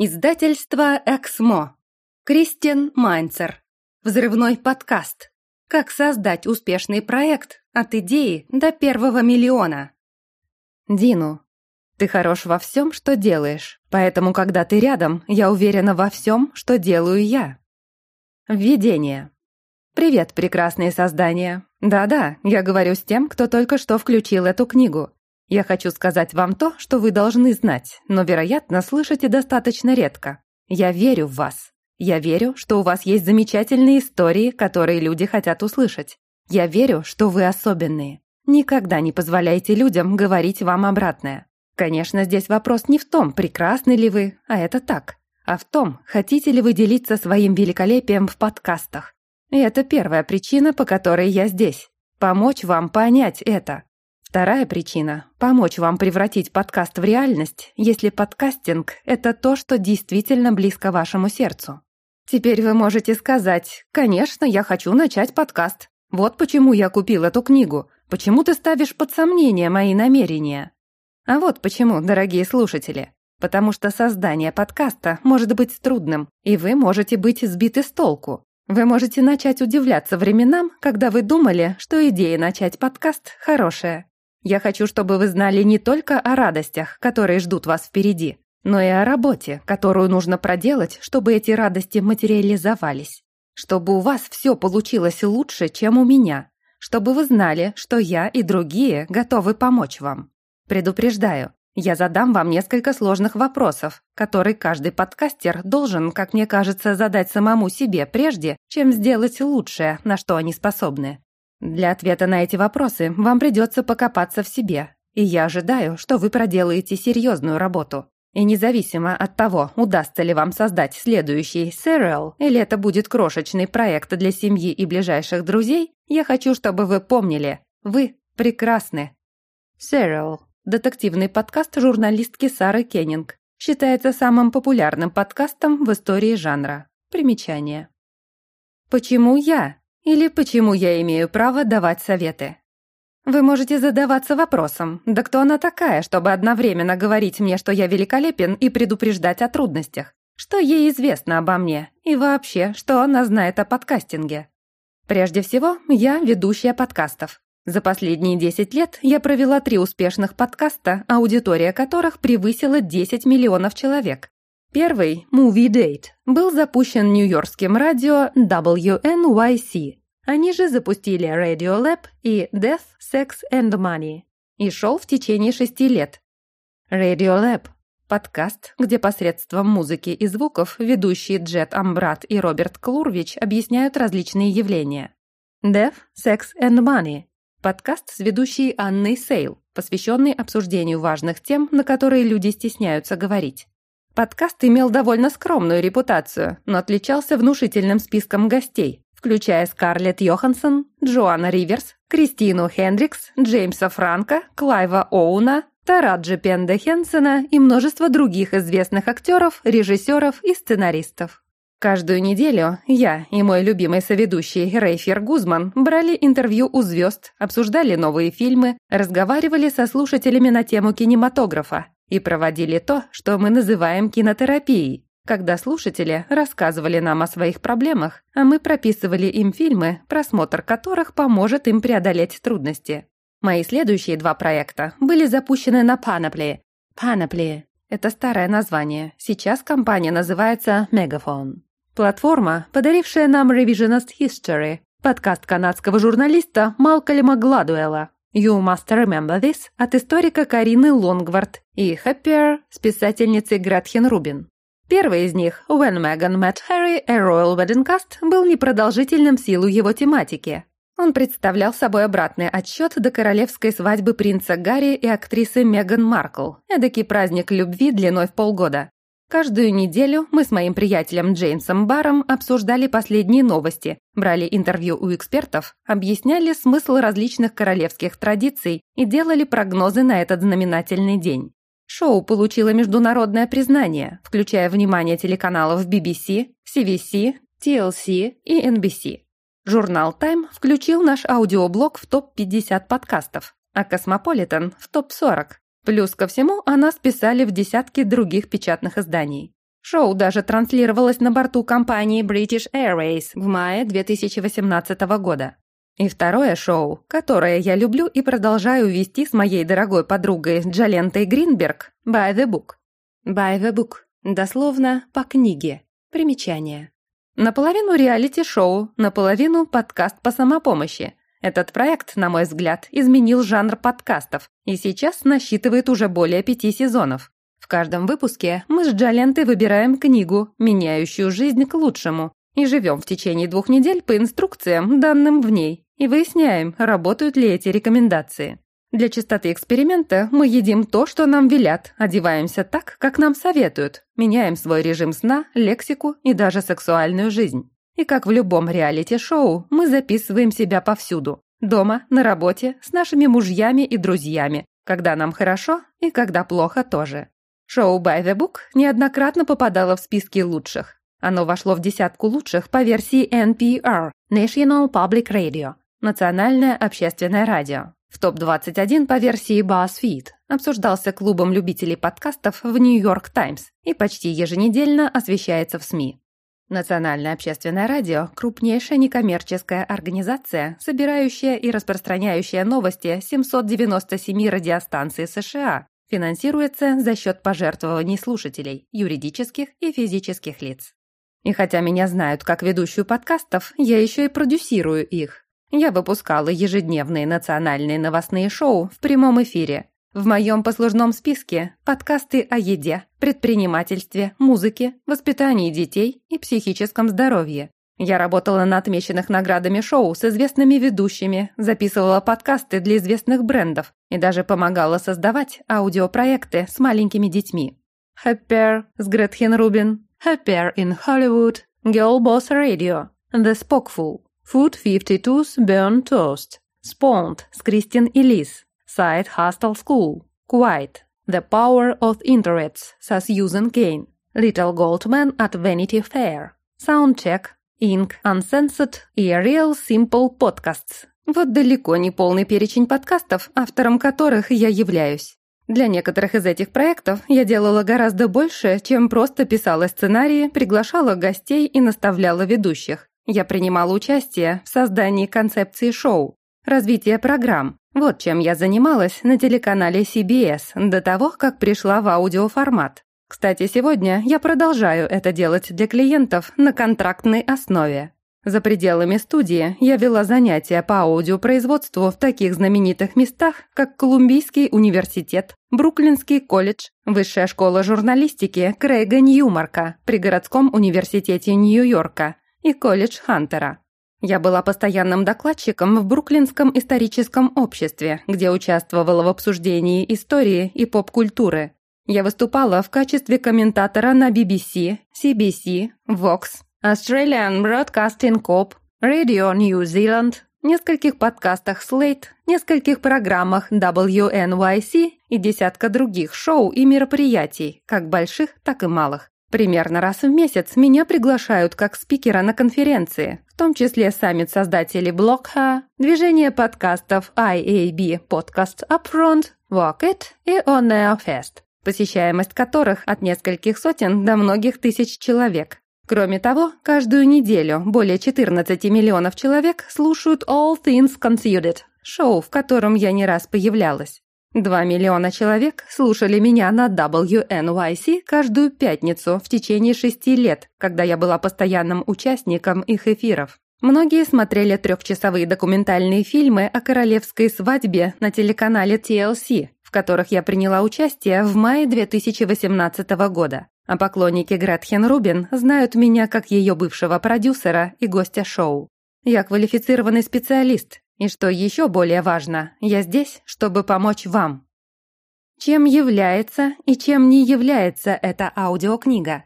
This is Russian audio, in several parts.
Издательство «Эксмо». Кристин Майнцер. Взрывной подкаст. Как создать успешный проект от идеи до первого миллиона. Дину. Ты хорош во всем, что делаешь, поэтому, когда ты рядом, я уверена во всем, что делаю я. Введение. Привет, прекрасные создания. Да-да, я говорю с тем, кто только что включил эту книгу. Я хочу сказать вам то, что вы должны знать, но, вероятно, слышите достаточно редко. Я верю в вас. Я верю, что у вас есть замечательные истории, которые люди хотят услышать. Я верю, что вы особенные. Никогда не позволяйте людям говорить вам обратное. Конечно, здесь вопрос не в том, прекрасны ли вы, а это так, а в том, хотите ли вы делиться своим великолепием в подкастах. И это первая причина, по которой я здесь. Помочь вам понять это. Вторая причина – помочь вам превратить подкаст в реальность, если подкастинг – это то, что действительно близко вашему сердцу. Теперь вы можете сказать, конечно, я хочу начать подкаст. Вот почему я купил эту книгу. Почему ты ставишь под сомнение мои намерения? А вот почему, дорогие слушатели. Потому что создание подкаста может быть трудным, и вы можете быть сбиты с толку. Вы можете начать удивляться временам, когда вы думали, что идея начать подкаст хорошая. Я хочу, чтобы вы знали не только о радостях, которые ждут вас впереди, но и о работе, которую нужно проделать, чтобы эти радости материализовались. Чтобы у вас все получилось лучше, чем у меня. Чтобы вы знали, что я и другие готовы помочь вам. Предупреждаю, я задам вам несколько сложных вопросов, которые каждый подкастер должен, как мне кажется, задать самому себе прежде, чем сделать лучшее, на что они способны. Для ответа на эти вопросы вам придется покопаться в себе, и я ожидаю, что вы проделаете серьезную работу. И независимо от того, удастся ли вам создать следующий сериал, или это будет крошечный проект для семьи и ближайших друзей, я хочу, чтобы вы помнили, вы прекрасны. Сериал – детективный подкаст журналистки Сары Кеннинг. Считается самым популярным подкастом в истории жанра. Примечание. Почему я? Или почему я имею право давать советы? Вы можете задаваться вопросом, да кто она такая, чтобы одновременно говорить мне, что я великолепен, и предупреждать о трудностях? Что ей известно обо мне? И вообще, что она знает о подкастинге? Прежде всего, я ведущая подкастов. За последние 10 лет я провела три успешных подкаста, аудитория которых превысила 10 миллионов человек. Первый, Movie Date, был запущен нью-йоркским радио WNYC. Они же запустили Radio Lab и Death, Sex and Money и шел в течение шести лет. Radio Lab – подкаст, где посредством музыки и звуков ведущие Джет Амбрат и Роберт Клурвич объясняют различные явления. Death, Sex and Money – подкаст с ведущей Анной Сейл, посвященный обсуждению важных тем, на которые люди стесняются говорить. Подкаст имел довольно скромную репутацию, но отличался внушительным списком гостей, включая Скарлетт Йоханссон, Джоанна Риверс, Кристину Хендрикс, Джеймса Франка, Клайва Оуна, Тараджи Пенда Хенсена и множество других известных актеров, режиссеров и сценаристов. Каждую неделю я и мой любимый соведущий Рейфер Гузман брали интервью у звезд, обсуждали новые фильмы, разговаривали со слушателями на тему кинематографа и проводили то, что мы называем кинотерапией, когда слушатели рассказывали нам о своих проблемах, а мы прописывали им фильмы, просмотр которых поможет им преодолеть трудности. Мои следующие два проекта были запущены на Panoply. Panoply – это старое название. Сейчас компания называется Megaphone. Платформа, подарившая нам Revisionist History, подкаст канадского журналиста Малкольма Гладуэлла, You Must Remember This от историка Карины Лонгвард и Happier с писательницей Гретхен Рубин. Первый из них, When Meghan Met Harry, A Royal Wedding Cast, был непродолжительным в силу его тематики. Он представлял собой обратный отсчет до королевской свадьбы принца Гарри и актрисы Меган Маркл, эдакий праздник любви длиной в полгода. Каждую неделю мы с моим приятелем Джеймсом Баром обсуждали последние новости, брали интервью у экспертов, объясняли смысл различных королевских традиций и делали прогнозы на этот знаменательный день. Шоу получило международное признание, включая внимание телеканалов BBC, CVC, TLC и NBC. Журнал Time включил наш аудиоблог в топ-50 подкастов, а Cosmopolitan в топ-40. Плюс ко всему, о нас писали в десятки других печатных изданий. Шоу даже транслировалось на борту компании British Airways в мае 2018 года. И второе шоу, которое я люблю и продолжаю вести с моей дорогой подругой Джалентой Гринберг, By the Book. By the Book. Дословно «по книге». Примечание. Наполовину реалити-шоу, наполовину подкаст по самопомощи. Этот проект, на мой взгляд, изменил жанр подкастов и сейчас насчитывает уже более пяти сезонов. В каждом выпуске мы с Джалентой выбираем книгу, меняющую жизнь к лучшему, и живем в течение двух недель по инструкциям, данным в ней, и выясняем, работают ли эти рекомендации. Для чистоты эксперимента мы едим то, что нам велят, одеваемся так, как нам советуют, меняем свой режим сна, лексику и даже сексуальную жизнь. И как в любом реалити-шоу, мы записываем себя повсюду. Дома, на работе, с нашими мужьями и друзьями, когда нам хорошо и когда плохо тоже. Шоу «By the Book» неоднократно попадало в списки лучших. Оно вошло в десятку лучших по версии NPR – National Public Radio – Национальное общественное радио. В топ-21 по версии BuzzFeed обсуждался клубом любителей подкастов в Нью-Йорк Таймс и почти еженедельно освещается в СМИ. Национальное общественное радио – крупнейшая некоммерческая организация, собирающая и распространяющая новости 797 радиостанций США, финансируется за счет пожертвований слушателей, юридических и физических лиц. И хотя меня знают как ведущую подкастов, я еще и продюсирую их. Я выпускала ежедневные национальные новостные шоу в прямом эфире, в моем послужном списке подкасты о еде, предпринимательстве, музыке, воспитании детей и психическом здоровье. Я работала на отмеченных наградами шоу с известными ведущими, записывала подкасты для известных брендов и даже помогала создавать аудиопроекты с маленькими детьми. Happier с Гретхен Рубин, Happier in Hollywood, Girl Boss Radio, The Spockful, Food 52's Burn Toast, Spawned с Кристин и Лиз, Side Hustle School, Quiet, The Power of Interests со Сьюзен Кейн, Little Goldman at Vanity Fair, Soundcheck, Ink Uncensored и Real Simple Podcasts. Вот далеко не полный перечень подкастов, автором которых я являюсь. Для некоторых из этих проектов я делала гораздо больше, чем просто писала сценарии, приглашала гостей и наставляла ведущих. Я принимала участие в создании концепции шоу, развития программ, вот чем я занималась на телеканале CBS до того, как пришла в аудиоформат. Кстати, сегодня я продолжаю это делать для клиентов на контрактной основе. За пределами студии я вела занятия по аудиопроизводству в таких знаменитых местах, как Колумбийский университет, Бруклинский колледж, Высшая школа журналистики Крейга Ньюмарка при городском университете Нью-Йорка и колледж Хантера. Я была постоянным докладчиком в Бруклинском историческом обществе, где участвовала в обсуждении истории и поп-культуры. Я выступала в качестве комментатора на BBC, CBC, Vox, Australian Broadcasting Corp, Radio New Zealand, нескольких подкастах Slate, нескольких программах WNYC и десятка других шоу и мероприятий, как больших, так и малых. Примерно раз в месяц меня приглашают как спикера на конференции, в том числе саммит создателей Блокха, движение подкастов IAB Podcast Upfront, Walk It и On Air Fest, посещаемость которых от нескольких сотен до многих тысяч человек. Кроме того, каждую неделю более 14 миллионов человек слушают All Things Considered, шоу, в котором я не раз появлялась. Два миллиона человек слушали меня на WNYC каждую пятницу в течение шести лет, когда я была постоянным участником их эфиров. Многие смотрели трехчасовые документальные фильмы о королевской свадьбе на телеканале TLC, в которых я приняла участие в мае 2018 года. А поклонники Гретхен Рубин знают меня как ее бывшего продюсера и гостя шоу. Я квалифицированный специалист, и что еще более важно, я здесь, чтобы помочь вам. Чем является и чем не является эта аудиокнига?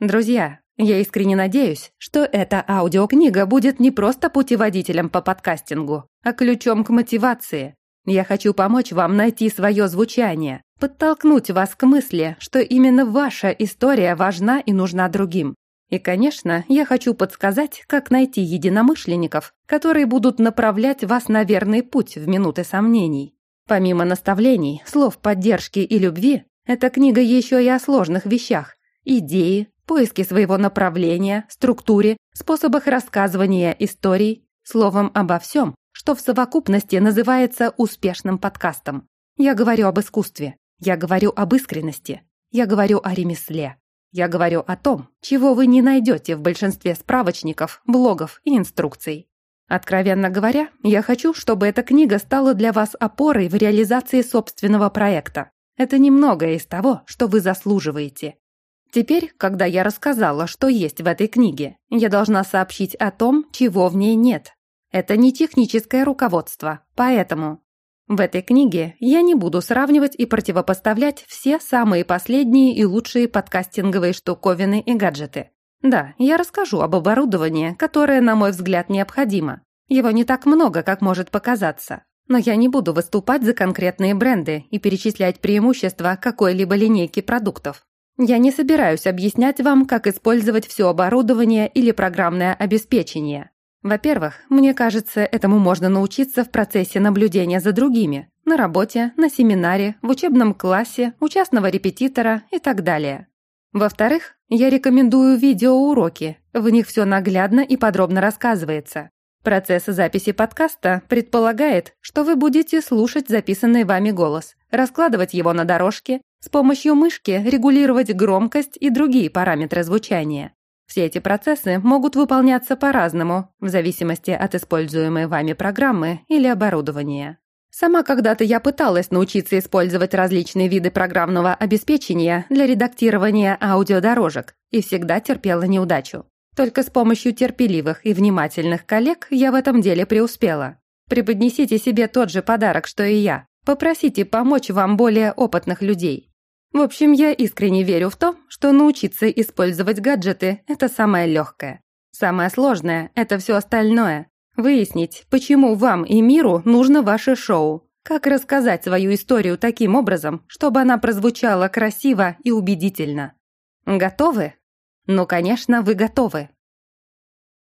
Друзья, я искренне надеюсь, что эта аудиокнига будет не просто путеводителем по подкастингу, а ключом к мотивации. Я хочу помочь вам найти свое звучание, подтолкнуть вас к мысли, что именно ваша история важна и нужна другим, и, конечно, я хочу подсказать, как найти единомышленников, которые будут направлять вас на верный путь в минуты сомнений. Помимо наставлений, слов поддержки и любви, эта книга еще и о сложных вещах. идеи, поиске своего направления, структуре, способах рассказывания историй, словом, обо всем, что в совокупности называется успешным подкастом. Я говорю об искусстве, я говорю об искренности, я говорю о ремесле. Я говорю о том, чего вы не найдете в большинстве справочников, блогов и инструкций. Откровенно говоря, я хочу, чтобы эта книга стала для вас опорой в реализации собственного проекта. Это немногое из того, что вы заслуживаете. Теперь, когда я рассказала, что есть в этой книге, я должна сообщить о том, чего в ней нет. Это не техническое руководство, поэтому в этой книге я не буду сравнивать и противопоставлять все самые последние и лучшие подкастинговые штуковины и гаджеты. Да, я расскажу об оборудовании, которое, на мой взгляд, необходимо. Его не так много, как может показаться. Но я не буду выступать за конкретные бренды и перечислять преимущества какой-либо линейки продуктов. Я не собираюсь объяснять вам, как использовать все оборудование или программное обеспечение. Во-первых, мне кажется, этому можно научиться в процессе наблюдения за другими, на работе, на семинаре, в учебном классе, у частного репетитора и так далее. Во-вторых, я рекомендую видеоуроки, в них все наглядно и подробно рассказывается. Процесс записи подкаста предполагает, что вы будете слушать записанный вами голос, раскладывать его на дорожке, с помощью мышки регулировать громкость и другие параметры звучания. Все эти процессы могут выполняться по-разному, в зависимости от используемой вами программы или оборудования. Сама когда-то я пыталась научиться использовать различные виды программного обеспечения для редактирования аудиодорожек и всегда терпела неудачу. Только с помощью терпеливых и внимательных коллег я в этом деле преуспела. Преподнесите себе тот же подарок, что и я. Попросите помочь вам более опытных людей. В общем, я искренне верю в то, что научиться использовать гаджеты – это самое легкое. Самое сложное – это все остальное. Выяснить, почему вам и миру нужно ваше шоу. Как рассказать свою историю таким образом, чтобы она прозвучала красиво и убедительно. Готовы? Ну, конечно, вы готовы.